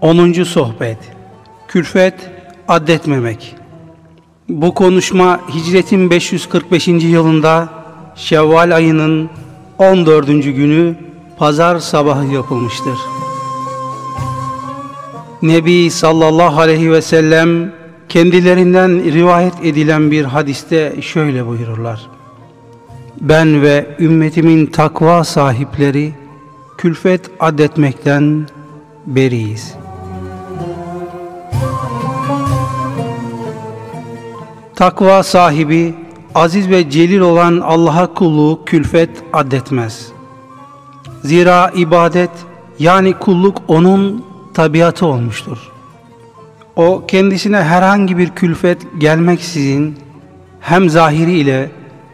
10. Sohbet Külfet Addetmemek Bu konuşma hicretin 545. yılında Şevval ayının 14. günü pazar sabahı yapılmıştır. Nebi sallallahu aleyhi ve sellem kendilerinden rivayet edilen bir hadiste şöyle buyururlar. Ben ve ümmetimin takva sahipleri külfet adetmekten beriyiz. Takva sahibi, aziz ve celil olan Allah'a kulluğu külfet addetmez. Zira ibadet yani kulluk onun tabiatı olmuştur. O kendisine herhangi bir külfet gelmeksizin hem zahiri ile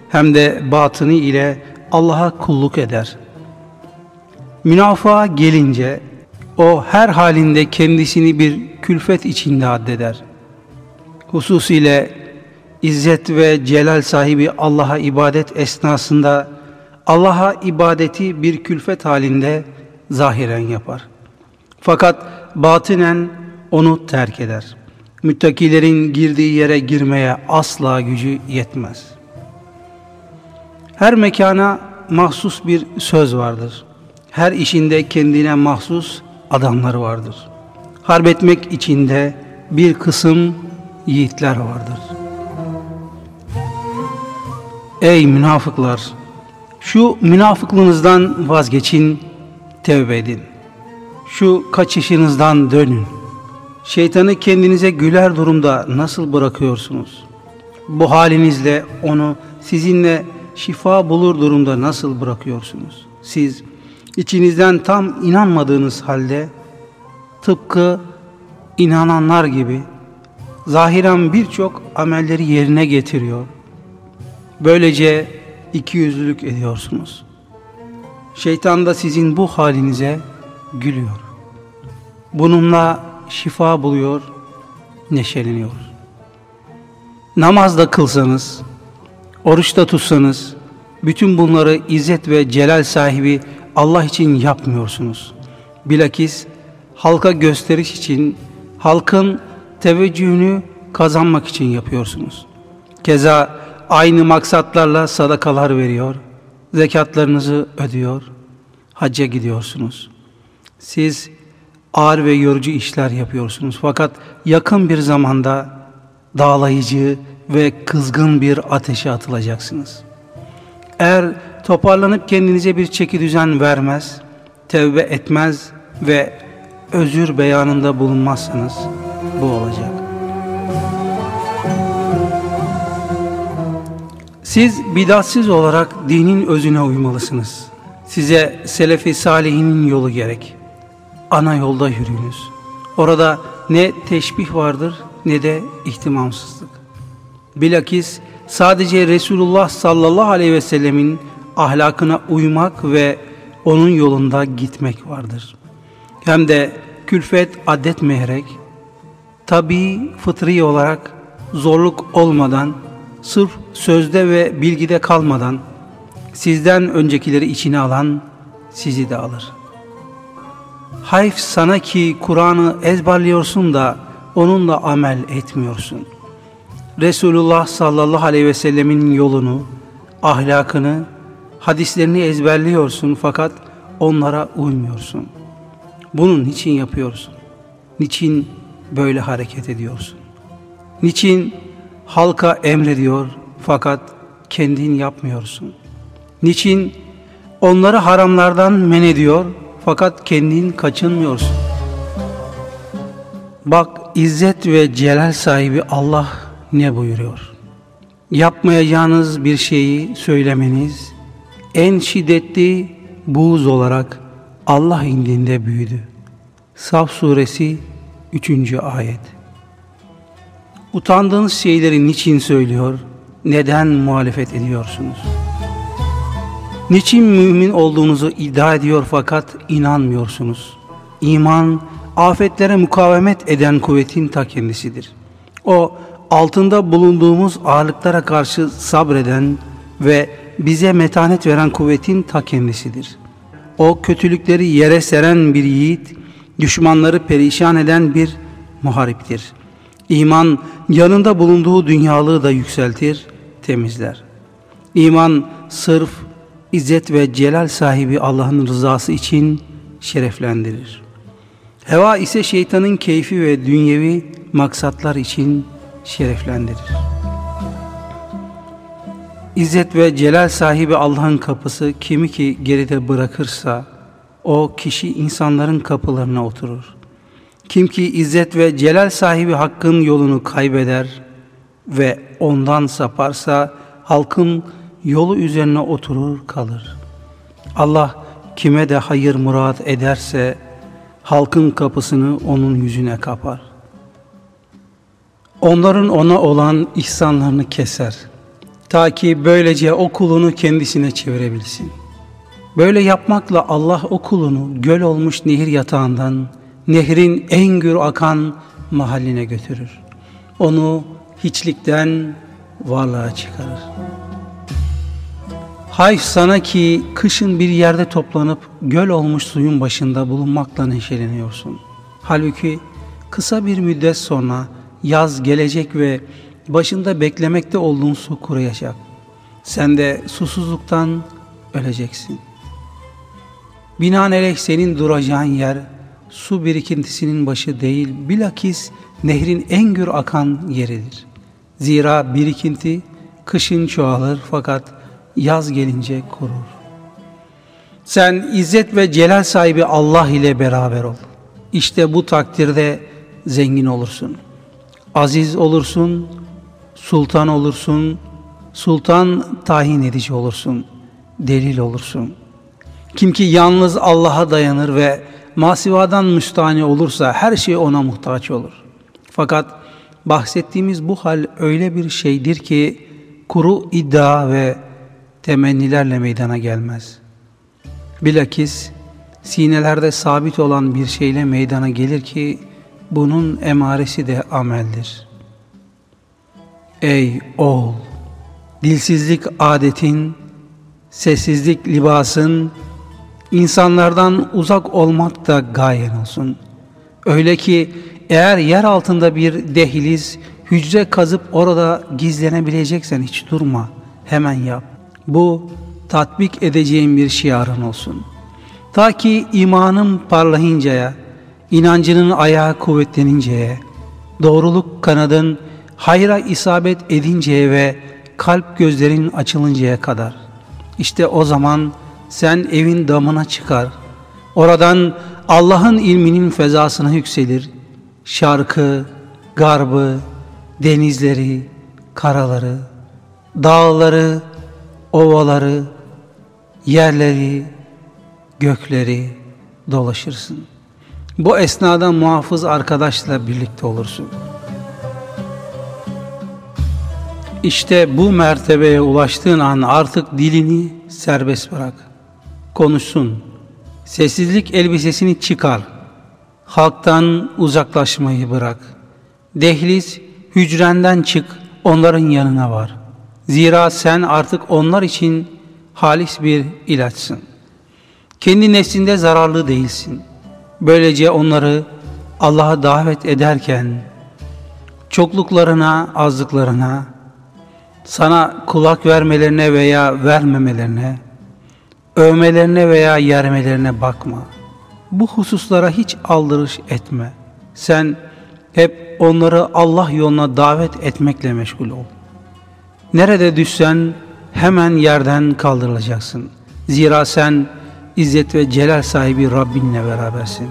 hem de batını ile Allah'a kulluk eder. Münafığa gelince o her halinde kendisini bir külfet içinde addeder. Hususiyle İzzet ve celal sahibi Allah'a ibadet esnasında Allah'a ibadeti bir külfet halinde zahiren yapar. Fakat batinen onu terk eder. Müttakilerin girdiği yere girmeye asla gücü yetmez. Her mekana mahsus bir söz vardır. Her işinde kendine mahsus adamları vardır. Harp etmek içinde bir kısım yiğitler vardır. Ey münafıklar! Şu münafıklığınızdan vazgeçin, tevbe edin. Şu kaçışınızdan dönün. Şeytanı kendinize güler durumda nasıl bırakıyorsunuz? Bu halinizle onu sizinle şifa bulur durumda nasıl bırakıyorsunuz? Siz içinizden tam inanmadığınız halde tıpkı inananlar gibi zahiren birçok amelleri yerine getiriyor. Böylece iki yüzlülük ediyorsunuz. Şeytan da sizin bu halinize gülüyor. Bununla şifa buluyor, neşeleniyor. Namaz da kılsanız, oruç da tutsanız, bütün bunları izzet ve celal sahibi Allah için yapmıyorsunuz. Bilakis halka gösteriş için, halkın teveccühünü kazanmak için yapıyorsunuz. Keza aynı maksatlarla sadakalar veriyor, zekatlarınızı ödüyor, hacca gidiyorsunuz. Siz ağır ve yorucu işler yapıyorsunuz. Fakat yakın bir zamanda dağlayıcı ve kızgın bir ateşe atılacaksınız. Eğer toparlanıp kendinize bir çeki düzen vermez, tevbe etmez ve özür beyanında bulunmazsanız bu olacak. Siz bidatsiz olarak dinin özüne uymalısınız. Size selefi salihinin yolu gerek. Ana yolda yürüyünüz. Orada ne teşbih vardır ne de ihtimamsızlık. Bilakis sadece Resulullah sallallahu aleyhi ve sellemin ahlakına uymak ve onun yolunda gitmek vardır. Hem de külfet adetmeyerek, tabi fıtri olarak zorluk olmadan, sırf sözde ve bilgide kalmadan, sizden öncekileri içine alan sizi de alır. Hayf sana ki Kur'an'ı ezberliyorsun da onunla amel etmiyorsun. Resulullah sallallahu aleyhi ve sellemin yolunu, ahlakını, hadislerini ezberliyorsun fakat onlara uymuyorsun. Bunun niçin yapıyorsun? Niçin böyle hareket ediyorsun? Niçin halka emrediyor fakat kendin yapmıyorsun? Niçin onları haramlardan men ediyor fakat kendin kaçınmıyorsun? Bak izzet ve celal sahibi Allah ne buyuruyor? Yapmayacağınız bir şeyi söylemeniz en şiddetli buğz olarak Allah indinde büyüdü. Saf suresi 3. ayet. Utandığınız şeyleri niçin söylüyor? Neden muhalefet ediyorsunuz? Niçin mümin olduğunuzu iddia ediyor fakat inanmıyorsunuz? İman, afetlere mukavemet eden kuvvetin ta kendisidir. O, altında bulunduğumuz ağırlıklara karşı sabreden ve bize metanet veren kuvvetin ta kendisidir. O kötülükleri yere seren bir yiğit, düşmanları perişan eden bir muhariptir. İman yanında bulunduğu dünyalığı da yükseltir, temizler. İman sırf izzet ve celal sahibi Allah'ın rızası için şereflendirir. Heva ise şeytanın keyfi ve dünyevi maksatlar için şereflendirir. İzzet ve celal sahibi Allah'ın kapısı kimi ki geride bırakırsa o kişi insanların kapılarına oturur. Kim ki izzet ve celal sahibi hakkın yolunu kaybeder ve ondan saparsa halkın yolu üzerine oturur kalır. Allah kime de hayır murad ederse halkın kapısını onun yüzüne kapar. Onların ona olan ihsanlarını keser. Ta ki böylece o kulunu kendisine çevirebilsin. Böyle yapmakla Allah o kulunu göl olmuş nehir yatağından, nehrin en gür akan mahalline götürür. Onu hiçlikten varlığa çıkarır. Hay sana ki kışın bir yerde toplanıp göl olmuş suyun başında bulunmakla neşeleniyorsun. Halbuki kısa bir müddet sonra yaz gelecek ve başında beklemekte olduğun su kuruyacak. Sen de susuzluktan öleceksin. Binaenaleyh senin duracağın yer su birikintisinin başı değil, bilakis nehrin en gür akan yeridir. Zira birikinti kışın çoğalır fakat yaz gelince kurur. Sen izzet ve celal sahibi Allah ile beraber ol. İşte bu takdirde zengin olursun. Aziz olursun, sultan olursun, sultan tahin edici olursun, delil olursun. Kim ki yalnız Allah'a dayanır ve masivadan müstahane olursa her şey ona muhtaç olur. Fakat bahsettiğimiz bu hal öyle bir şeydir ki kuru iddia ve temennilerle meydana gelmez. Bilakis sinelerde sabit olan bir şeyle meydana gelir ki bunun emaresi de ameldir. Ey oğul! Dilsizlik adetin, sessizlik libasın, insanlardan uzak olmak da gayen olsun. Öyle ki eğer yer altında bir dehliz, hücre kazıp orada gizlenebileceksen hiç durma, hemen yap. Bu tatbik edeceğin bir şiarın olsun. Ta ki imanın parlayıncaya, inancının ayağı kuvvetleninceye, doğruluk kanadın hayra isabet edinceye ve kalp gözlerin açılıncaya kadar. İşte o zaman sen evin damına çıkar. Oradan Allah'ın ilminin fezasına yükselir. Şarkı, garbı, denizleri, karaları, dağları, ovaları, yerleri, gökleri dolaşırsın. Bu esnada muhafız arkadaşla birlikte olursun. İşte bu mertebeye ulaştığın an artık dilini serbest bırak. Konuşsun. Sessizlik elbisesini çıkar. Halktan uzaklaşmayı bırak. Dehliz hücrenden çık, onların yanına var.'' Zira sen artık onlar için halis bir ilaçsın. Kendi nefsinde zararlı değilsin. Böylece onları Allah'a davet ederken çokluklarına, azlıklarına, sana kulak vermelerine veya vermemelerine, övmelerine veya yermelerine bakma. Bu hususlara hiç aldırış etme. Sen hep onları Allah yoluna davet etmekle meşgul ol. Nerede düşsen hemen yerden kaldırılacaksın. Zira sen izzet ve celal sahibi Rabbinle berabersin.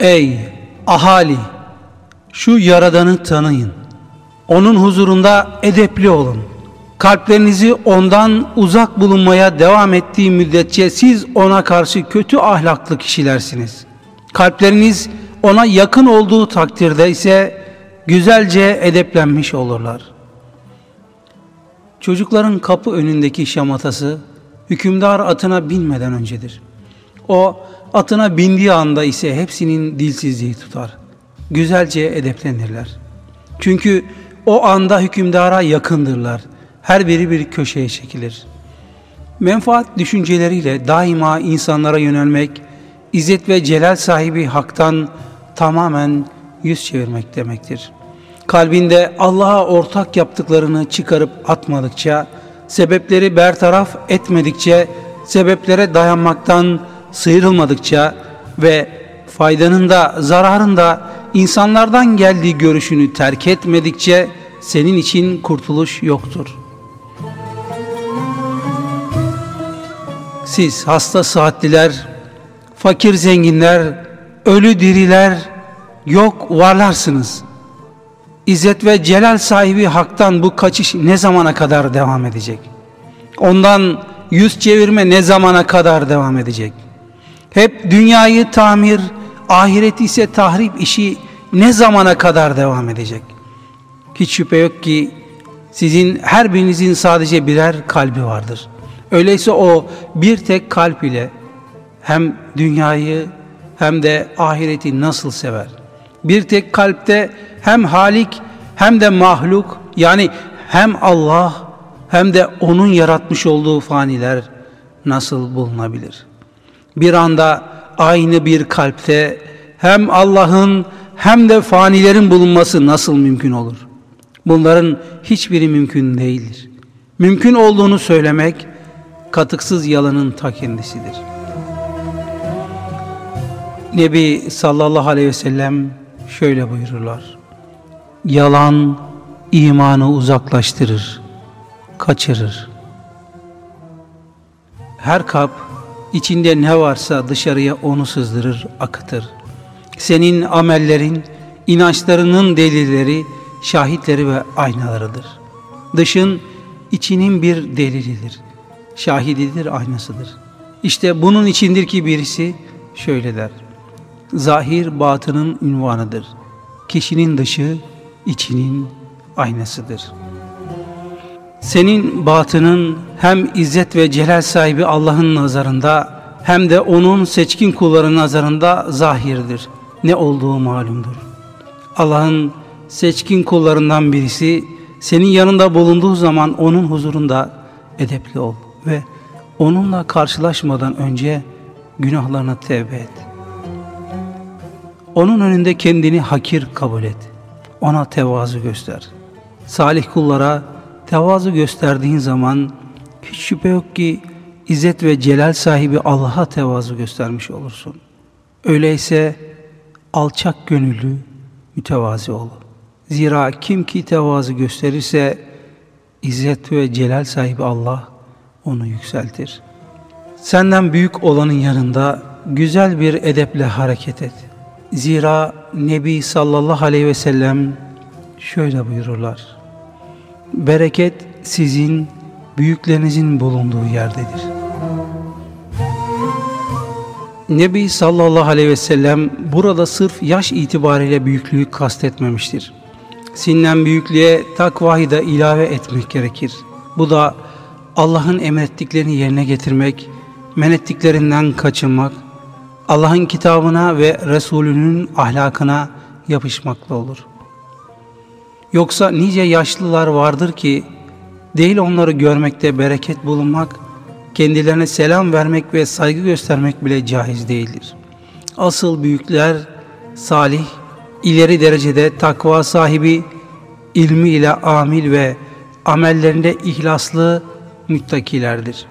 Ey ahali! Şu Yaradan'ı tanıyın. Onun huzurunda edepli olun. Kalplerinizi ondan uzak bulunmaya devam ettiği müddetçe siz ona karşı kötü ahlaklı kişilersiniz. Kalpleriniz ona yakın olduğu takdirde ise güzelce edeplenmiş olurlar. Çocukların kapı önündeki şamatası hükümdar atına binmeden öncedir. O atına bindiği anda ise hepsinin dilsizliği tutar. Güzelce edeplenirler. Çünkü o anda hükümdara yakındırlar. Her biri bir köşeye çekilir. Menfaat düşünceleriyle daima insanlara yönelmek, İzzet ve celal sahibi haktan tamamen yüz çevirmek demektir. Kalbinde Allah'a ortak yaptıklarını çıkarıp atmadıkça, sebepleri bertaraf etmedikçe, sebeplere dayanmaktan sıyrılmadıkça ve faydanın da zararın da insanlardan geldiği görüşünü terk etmedikçe senin için kurtuluş yoktur. Siz hasta saatliler, fakir zenginler, ölü diriler, yok varlarsınız. İzzet ve celal sahibi haktan bu kaçış ne zamana kadar devam edecek? Ondan yüz çevirme ne zamana kadar devam edecek? Hep dünyayı tamir, ahiret ise tahrip işi ne zamana kadar devam edecek? Hiç şüphe yok ki sizin her birinizin sadece birer kalbi vardır. Öyleyse o bir tek kalp ile hem dünyayı hem de ahireti nasıl sever? Bir tek kalpte hem Halik hem de mahluk yani hem Allah hem de onun yaratmış olduğu faniler nasıl bulunabilir? Bir anda aynı bir kalpte hem Allah'ın hem de fanilerin bulunması nasıl mümkün olur? Bunların hiçbiri mümkün değildir. Mümkün olduğunu söylemek katıksız yalanın ta kendisidir. Nebi sallallahu aleyhi ve sellem şöyle buyururlar. Yalan imanı uzaklaştırır, kaçırır. Her kap içinde ne varsa dışarıya onu sızdırır, akıtır. Senin amellerin, inançlarının delilleri, şahitleri ve aynalarıdır. Dışın içinin bir delilidir. Şahididir, aynasıdır. İşte bunun içindir ki birisi şöyle der. Zahir batının ünvanıdır. Kişinin dışı içinin aynasıdır. Senin batının hem izzet ve celal sahibi Allah'ın nazarında hem de onun seçkin kulları nazarında zahirdir. Ne olduğu malumdur. Allah'ın seçkin kullarından birisi senin yanında bulunduğu zaman onun huzurunda edepli ol ve onunla karşılaşmadan önce günahlarına tevbe et. Onun önünde kendini hakir kabul et. Ona tevazu göster. Salih kullara tevazu gösterdiğin zaman hiç şüphe yok ki İzzet ve celal sahibi Allah'a tevazu göstermiş olursun. Öyleyse alçak gönüllü, mütevazi ol. Zira kim ki tevazu gösterirse İzzet ve celal sahibi Allah onu yükseltir. Senden büyük olanın yanında güzel bir edeple hareket et. Zira Nebi sallallahu aleyhi ve sellem şöyle buyururlar. Bereket sizin büyüklerinizin bulunduğu yerdedir. Nebi sallallahu aleyhi ve sellem burada sırf yaş itibariyle büyüklüğü kastetmemiştir. Sinnen büyüklüğe takvayı da ilave etmek gerekir. Bu da Allah'ın emrettiklerini yerine getirmek, men ettiklerinden kaçınmak, Allah'ın kitabına ve Resulünün ahlakına yapışmakla olur. Yoksa nice yaşlılar vardır ki, değil onları görmekte bereket bulunmak, kendilerine selam vermek ve saygı göstermek bile caiz değildir. Asıl büyükler, salih, ileri derecede takva sahibi, ilmiyle amil ve amellerinde ihlaslı müttakilerdir.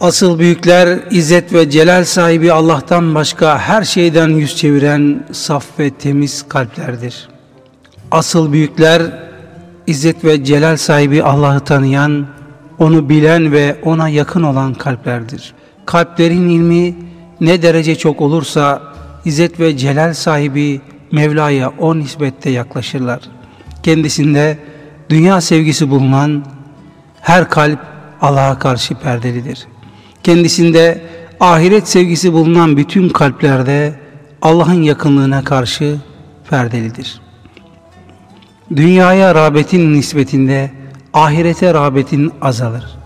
Asıl büyükler izzet ve celal sahibi Allah'tan başka her şeyden yüz çeviren saf ve temiz kalplerdir. Asıl büyükler izzet ve celal sahibi Allah'ı tanıyan, onu bilen ve ona yakın olan kalplerdir. Kalplerin ilmi ne derece çok olursa izzet ve celal sahibi Mevla'ya o nisbette yaklaşırlar. Kendisinde dünya sevgisi bulunan her kalp Allah'a karşı perdelidir. Kendisinde ahiret sevgisi bulunan bütün kalplerde Allah'ın yakınlığına karşı perdelidir. Dünyaya rağbetin nispetinde ahirete rağbetin azalır.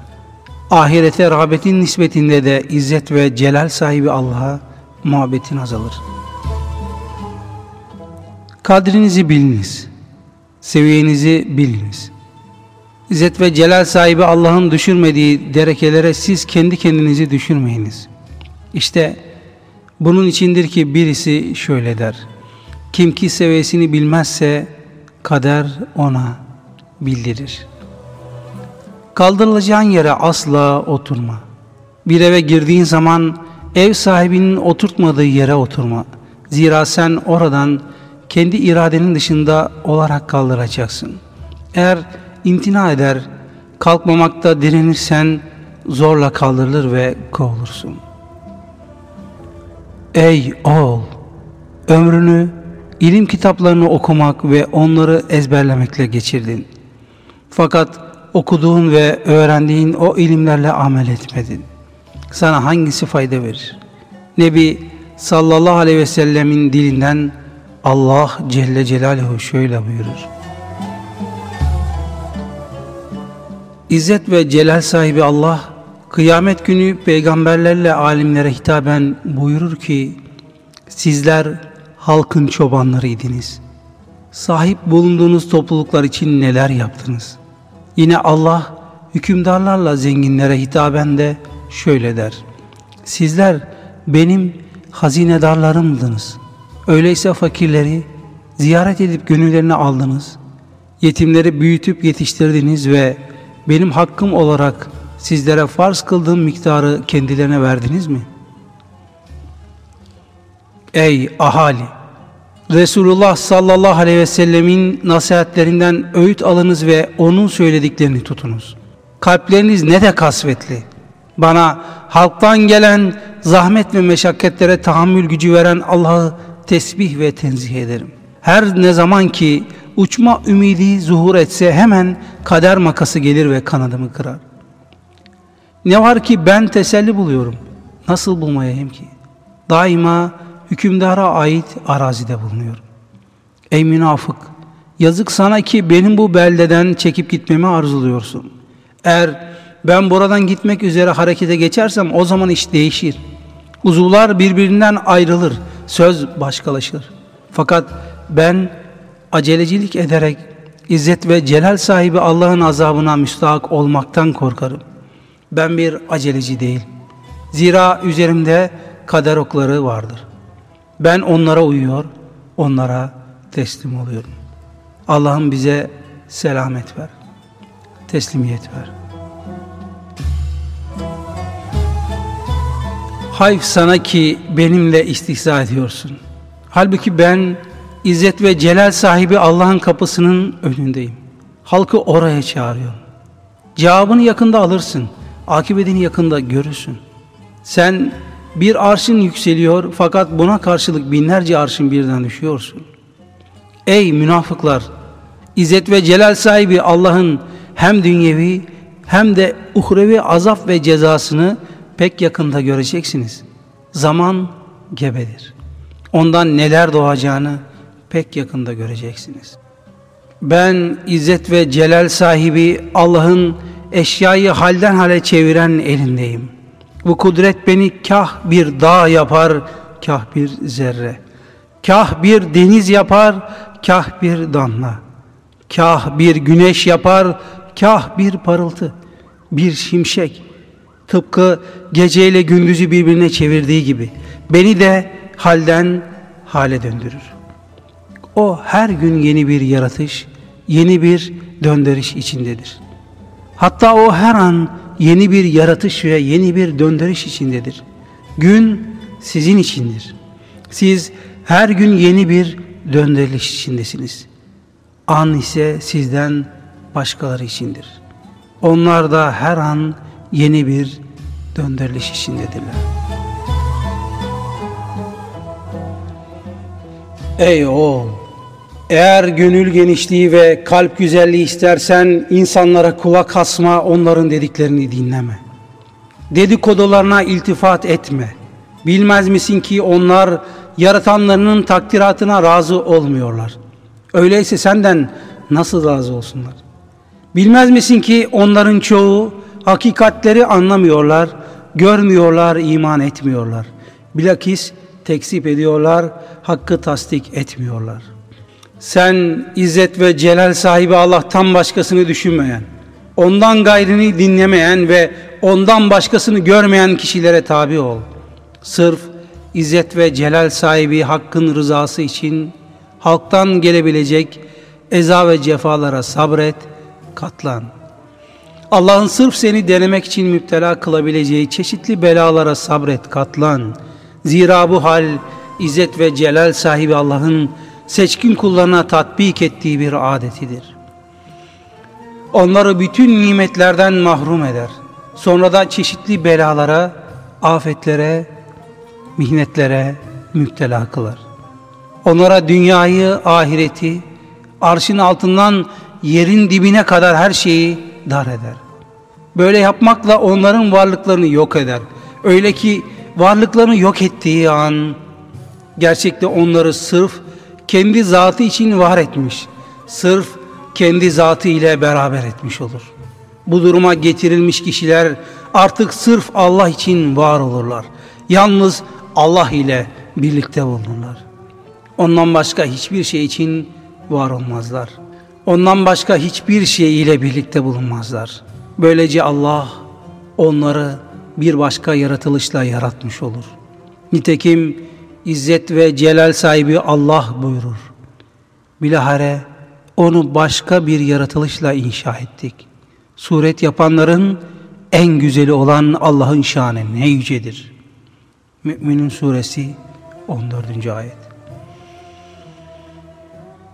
Ahirete rağbetin nispetinde de izzet ve celal sahibi Allah'a muhabbetin azalır. Kadrinizi biliniz, seviyenizi biliniz. İzzet ve celal sahibi Allah'ın düşürmediği derekelere siz kendi kendinizi düşürmeyiniz. İşte bunun içindir ki birisi şöyle der. Kim ki seviyesini bilmezse kader ona bildirir. Kaldırılacağın yere asla oturma. Bir eve girdiğin zaman ev sahibinin oturtmadığı yere oturma. Zira sen oradan kendi iradenin dışında olarak kaldıracaksın. Eğer imtina eder, kalkmamakta direnirsen zorla kaldırılır ve kovulursun. Ey oğul! Ömrünü ilim kitaplarını okumak ve onları ezberlemekle geçirdin. Fakat okuduğun ve öğrendiğin o ilimlerle amel etmedin. Sana hangisi fayda verir? Nebi sallallahu aleyhi ve sellemin dilinden Allah Celle Celaluhu şöyle buyurur. İzzet ve celal sahibi Allah kıyamet günü peygamberlerle alimlere hitaben buyurur ki sizler halkın çobanlarıydınız. Sahip bulunduğunuz topluluklar için neler yaptınız? Yine Allah hükümdarlarla zenginlere hitaben de şöyle der. Sizler benim hazinedarlarımdınız. Öyleyse fakirleri ziyaret edip gönüllerini aldınız. Yetimleri büyütüp yetiştirdiniz ve benim hakkım olarak sizlere farz kıldığım miktarı kendilerine verdiniz mi? Ey ahali! Resulullah sallallahu aleyhi ve sellemin nasihatlerinden öğüt alınız ve onun söylediklerini tutunuz. Kalpleriniz ne de kasvetli. Bana halktan gelen zahmet ve meşakkatlere tahammül gücü veren Allah'ı tesbih ve tenzih ederim. Her ne zaman ki uçma ümidi zuhur etse hemen kader makası gelir ve kanadımı kırar. Ne var ki ben teselli buluyorum. Nasıl bulmayayım ki? Daima hükümdara ait arazide bulunuyorum. Ey münafık! Yazık sana ki benim bu beldeden çekip gitmemi arzuluyorsun. Eğer ben buradan gitmek üzere harekete geçersem o zaman iş değişir. Uzuvlar birbirinden ayrılır, söz başkalaşır. Fakat ben acelecilik ederek İzzet ve celal sahibi Allah'ın azabına müstahak olmaktan korkarım. Ben bir aceleci değil. Zira üzerimde kader okları vardır. Ben onlara uyuyor, onlara teslim oluyorum. Allah'ım bize selamet ver, teslimiyet ver. Hayf sana ki benimle istihza ediyorsun. Halbuki ben İzzet ve celal sahibi Allah'ın kapısının önündeyim. Halkı oraya çağırıyorum. Cevabını yakında alırsın. Akıbetini yakında görürsün. Sen bir arşın yükseliyor fakat buna karşılık binlerce arşın birden düşüyorsun. Ey münafıklar! İzzet ve celal sahibi Allah'ın hem dünyevi hem de uhrevi azap ve cezasını pek yakında göreceksiniz. Zaman gebedir. Ondan neler doğacağını pek yakında göreceksiniz. Ben İzzet ve Celal sahibi Allah'ın eşyayı halden hale çeviren elindeyim. Bu kudret beni kah bir dağ yapar, kah bir zerre. Kah bir deniz yapar, kah bir damla. Kah bir güneş yapar, kah bir parıltı, bir şimşek. Tıpkı geceyle gündüzü birbirine çevirdiği gibi beni de halden hale döndürür. O her gün yeni bir yaratış, yeni bir döndürüş içindedir. Hatta o her an yeni bir yaratış ve yeni bir döndürüş içindedir. Gün sizin içindir. Siz her gün yeni bir döndürüş içindesiniz. An ise sizden başkaları içindir. Onlar da her an yeni bir döndürülüş içindedirler. Ey oğul! Eğer gönül genişliği ve kalp güzelliği istersen insanlara kulak asma, onların dediklerini dinleme. Dedikodularına iltifat etme. Bilmez misin ki onlar yaratanlarının takdiratına razı olmuyorlar. Öyleyse senden nasıl razı olsunlar? Bilmez misin ki onların çoğu hakikatleri anlamıyorlar, görmüyorlar, iman etmiyorlar. Bilakis tekzip ediyorlar, hakkı tasdik etmiyorlar. Sen izzet ve celal sahibi Allah'tan başkasını düşünmeyen, ondan gayrini dinlemeyen ve ondan başkasını görmeyen kişilere tabi ol. Sırf İzzet ve celal sahibi hakkın rızası için halktan gelebilecek eza ve cefalara sabret, katlan. Allah'ın sırf seni denemek için müptela kılabileceği çeşitli belalara sabret, katlan. Zira bu hal İzzet ve celal sahibi Allah'ın seçkin kullarına tatbik ettiği bir adetidir. Onları bütün nimetlerden mahrum eder. Sonra da çeşitli belalara, afetlere, mihnetlere müptela kılar. Onlara dünyayı, ahireti, arşın altından yerin dibine kadar her şeyi dar eder. Böyle yapmakla onların varlıklarını yok eder. Öyle ki varlıklarını yok ettiği an gerçekte onları sırf kendi zatı için var etmiş. Sırf kendi zatı ile beraber etmiş olur. Bu duruma getirilmiş kişiler artık sırf Allah için var olurlar. Yalnız Allah ile birlikte bulunurlar. Ondan başka hiçbir şey için var olmazlar. Ondan başka hiçbir şey ile birlikte bulunmazlar. Böylece Allah onları bir başka yaratılışla yaratmış olur. Nitekim İzzet ve Celal sahibi Allah buyurur. Bilahare onu başka bir yaratılışla inşa ettik. Suret yapanların en güzeli olan Allah'ın şanı ne yücedir. Müminin suresi 14. ayet.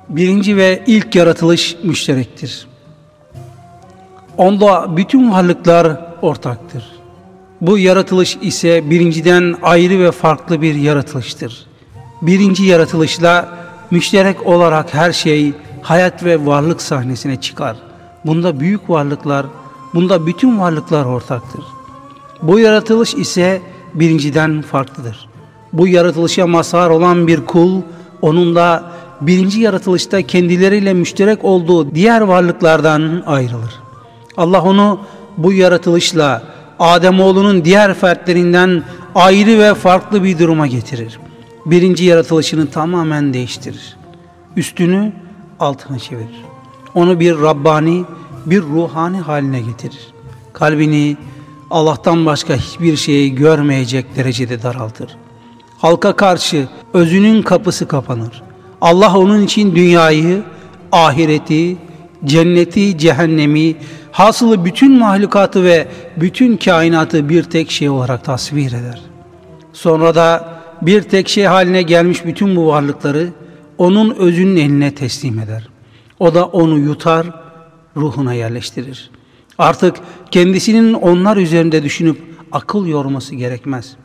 Birinci ve ilk yaratılış müşterektir. Onda bütün varlıklar ortaktır. Bu yaratılış ise birinciden ayrı ve farklı bir yaratılıştır. Birinci yaratılışla müşterek olarak her şey hayat ve varlık sahnesine çıkar. Bunda büyük varlıklar, bunda bütün varlıklar ortaktır. Bu yaratılış ise birinciden farklıdır. Bu yaratılışa mazhar olan bir kul, onun da birinci yaratılışta kendileriyle müşterek olduğu diğer varlıklardan ayrılır. Allah onu bu yaratılışla Ademoğlunun diğer fertlerinden ayrı ve farklı bir duruma getirir. Birinci yaratılışını tamamen değiştirir. Üstünü altına çevirir. Onu bir Rabbani, bir ruhani haline getirir. Kalbini Allah'tan başka hiçbir şeyi görmeyecek derecede daraltır. Halka karşı özünün kapısı kapanır. Allah onun için dünyayı, ahireti, cenneti, cehennemi, hasılı bütün mahlukatı ve bütün kainatı bir tek şey olarak tasvir eder. Sonra da bir tek şey haline gelmiş bütün bu varlıkları onun özünün eline teslim eder. O da onu yutar, ruhuna yerleştirir. Artık kendisinin onlar üzerinde düşünüp akıl yorması gerekmez.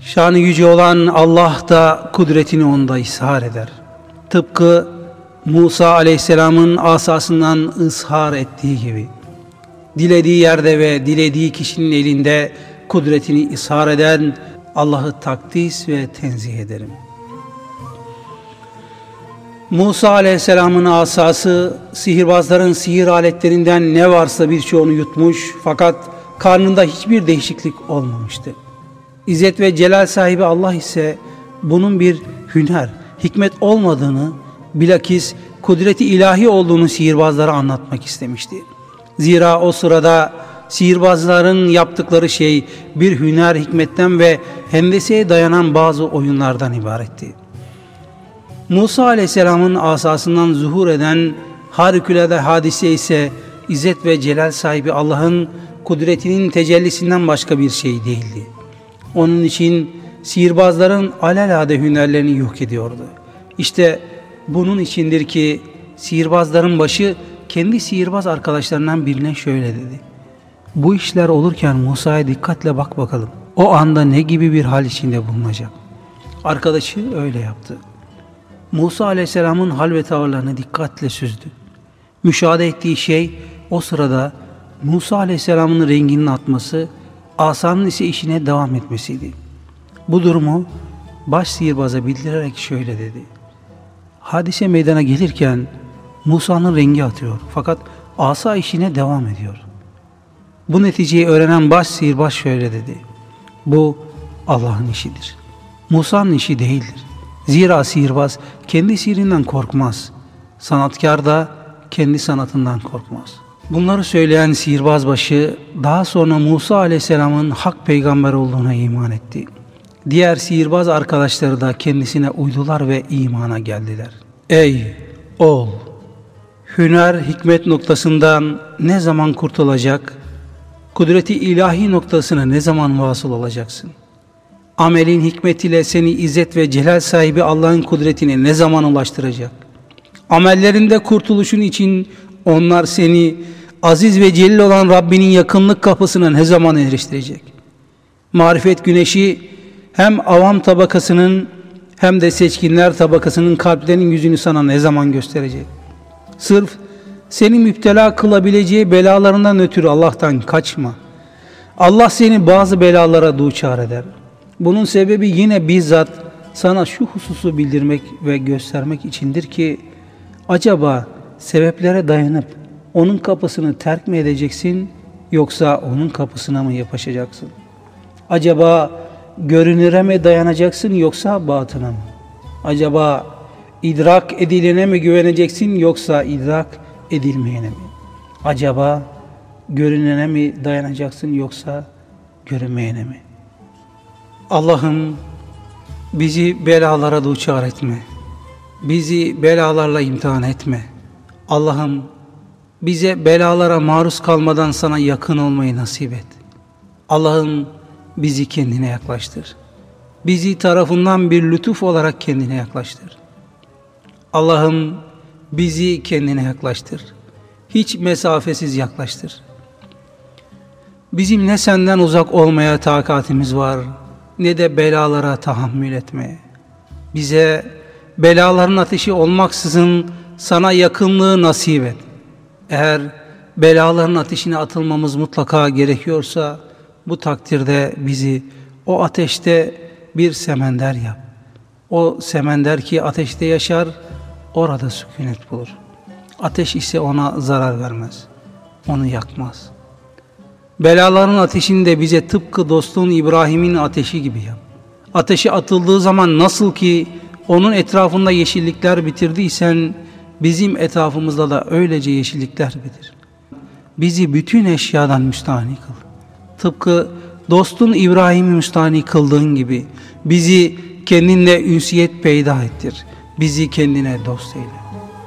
Şanı yüce olan Allah da kudretini onda ishar eder. Tıpkı Musa aleyhisselamın asasından ızhar ettiği gibi. Dilediği yerde ve dilediği kişinin elinde kudretini ishar eden Allah'ı takdis ve tenzih ederim.'' Musa aleyhisselamın asası sihirbazların sihir aletlerinden ne varsa birçoğunu yutmuş fakat karnında hiçbir değişiklik olmamıştı. İzzet ve celal sahibi Allah ise bunun bir hüner, hikmet olmadığını, bilakis kudreti ilahi olduğunu sihirbazlara anlatmak istemişti. Zira o sırada sihirbazların yaptıkları şey bir hüner, hikmetten ve hendeseye dayanan bazı oyunlardan ibaretti. Musa aleyhisselamın asasından zuhur eden harikulade hadise ise İzzet ve Celal sahibi Allah'ın kudretinin tecellisinden başka bir şey değildi. Onun için sihirbazların alelade hünerlerini yok ediyordu. İşte bunun içindir ki sihirbazların başı kendi sihirbaz arkadaşlarından birine şöyle dedi. Bu işler olurken Musa'ya dikkatle bak bakalım. O anda ne gibi bir hal içinde bulunacak. Arkadaşı öyle yaptı. Musa aleyhisselamın hal ve tavırlarını dikkatle süzdü. Müşahede ettiği şey o sırada Musa aleyhisselamın renginin atması, asanın ise işine devam etmesiydi. Bu durumu baş sihirbaza bildirerek şöyle dedi. Hadise meydana gelirken Musa'nın rengi atıyor fakat asa işine devam ediyor. Bu neticeyi öğrenen baş sihirbaz şöyle dedi. Bu Allah'ın işidir. Musa'nın işi değildir. Zira sihirbaz kendi sihirinden korkmaz. Sanatkar da kendi sanatından korkmaz. Bunları söyleyen sihirbazbaşı daha sonra Musa aleyhisselamın hak peygamber olduğuna iman etti. Diğer sihirbaz arkadaşları da kendisine uydular ve imana geldiler. Ey oğul! Hüner hikmet noktasından ne zaman kurtulacak? Kudreti ilahi noktasına ne zaman vasıl olacaksın? Amelin hikmetiyle seni izzet ve celal sahibi Allah'ın kudretine ne zaman ulaştıracak? Amellerinde kurtuluşun için onlar seni aziz ve celil olan Rabbinin yakınlık kapısına ne zaman eriştirecek? Marifet güneşi hem avam tabakasının hem de seçkinler tabakasının kalplerinin yüzünü sana ne zaman gösterecek? Sırf seni müptela kılabileceği belalarından ötürü Allah'tan kaçma. Allah seni bazı belalara duçar eder. Bunun sebebi yine bizzat sana şu hususu bildirmek ve göstermek içindir ki acaba sebeplere dayanıp onun kapısını terk mi edeceksin yoksa onun kapısına mı yapışacaksın? Acaba görünüre mi dayanacaksın yoksa batına mı? Acaba idrak edilene mi güveneceksin yoksa idrak edilmeyene mi? Acaba görünene mi dayanacaksın yoksa görünmeyene mi? Allah'ım bizi belalara duçar etme. Bizi belalarla imtihan etme. Allah'ım bize belalara maruz kalmadan sana yakın olmayı nasip et. Allah'ım bizi kendine yaklaştır. Bizi tarafından bir lütuf olarak kendine yaklaştır. Allah'ım bizi kendine yaklaştır. Hiç mesafesiz yaklaştır. Bizim ne senden uzak olmaya takatimiz var, ne de belalara tahammül etmeye. Bize belaların ateşi olmaksızın sana yakınlığı nasip et. Eğer belaların ateşine atılmamız mutlaka gerekiyorsa bu takdirde bizi o ateşte bir semender yap. O semender ki ateşte yaşar, orada sükunet bulur. Ateş ise ona zarar vermez, onu yakmaz. Belaların ateşini de bize tıpkı dostun İbrahim'in ateşi gibi yap. Ateşe atıldığı zaman nasıl ki onun etrafında yeşillikler bitirdiysen, bizim etrafımızda da öylece yeşillikler bitir. Bizi bütün eşyadan müstahni kıl. Tıpkı dostun İbrahim'i müstahni kıldığın gibi bizi kendinle ünsiyet peyda ettir. Bizi kendine dost eyle.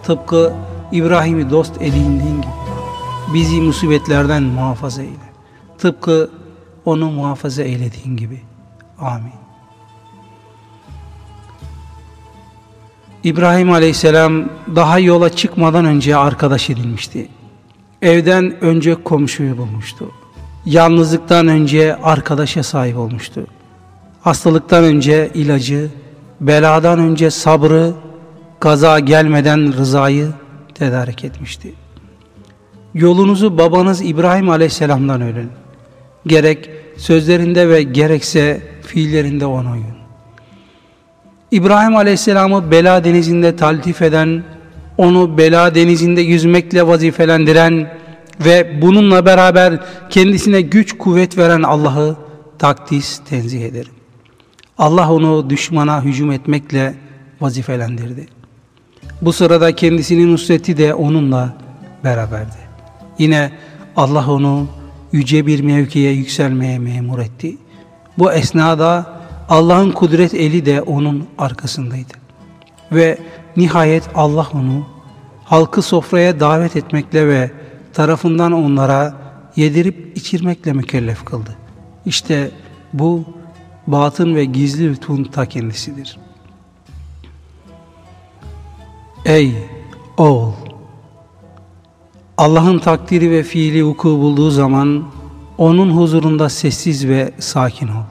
Tıpkı İbrahim'i dost edindiğin gibi bizi musibetlerden muhafaza eyle. Tıpkı onu muhafaza eylediğin gibi. Amin. İbrahim Aleyhisselam daha yola çıkmadan önce arkadaş edilmişti. Evden önce komşuyu bulmuştu. Yalnızlıktan önce arkadaşa sahip olmuştu. Hastalıktan önce ilacı, beladan önce sabrı, kaza gelmeden rızayı tedarik etmişti. Yolunuzu babanız İbrahim Aleyhisselam'dan öğrenin. Gerek sözlerinde ve gerekse fiillerinde ona uyun. İbrahim Aleyhisselam'ı bela denizinde taltif eden, onu bela denizinde yüzmekle vazifelendiren ve bununla beraber kendisine güç kuvvet veren Allah'ı takdis tenzih ederim. Allah onu düşmana hücum etmekle vazifelendirdi. Bu sırada kendisinin nusreti de onunla beraberdi. Yine Allah onu yüce bir mevkiye yükselmeye memur etti. Bu esnada Allah'ın kudret eli de onun arkasındaydı. Ve nihayet Allah onu halkı sofraya davet etmekle ve tarafından onlara yedirip içirmekle mükellef kıldı. İşte bu batın ve gizli lütfun ta kendisidir. Ey oğul! Allah'ın takdiri ve fiili vuku bulduğu zaman onun huzurunda sessiz ve sakin ol.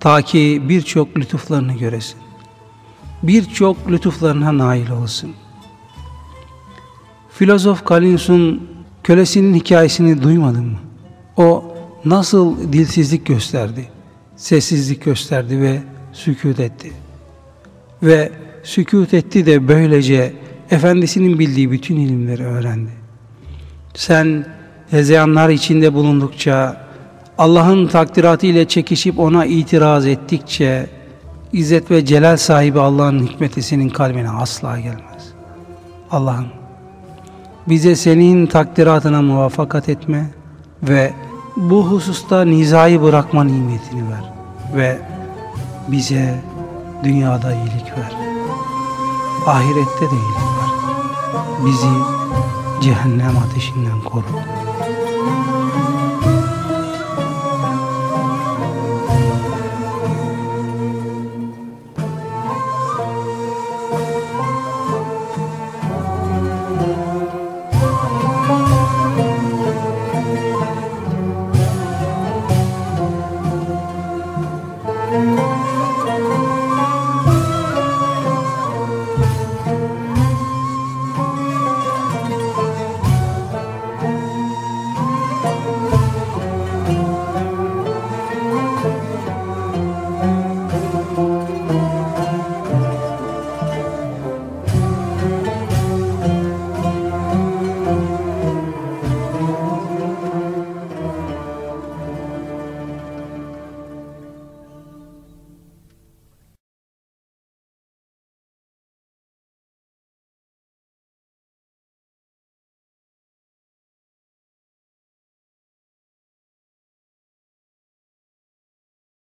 Ta ki birçok lütuflarını göresin. Birçok lütuflarına nail olsun. Filozof Collins'un kölesinin hikayesini duymadın mı? O nasıl dilsizlik gösterdi, sessizlik gösterdi ve sükut etti. Ve sükut etti de böylece efendisinin bildiği bütün ilimleri öğrendi. Sen hezeyanlar içinde bulundukça, Allah'ın takdiratı ile çekişip ona itiraz ettikçe, İzzet ve celal sahibi Allah'ın hikmeti senin kalbine asla gelmez. Allah'ım bize senin takdiratına muvaffakat etme ve bu hususta nizayı bırakma nimetini ver ve bize dünyada iyilik ver. Ahirette de iyilik ver. Bizi cehennem ateşinden koru.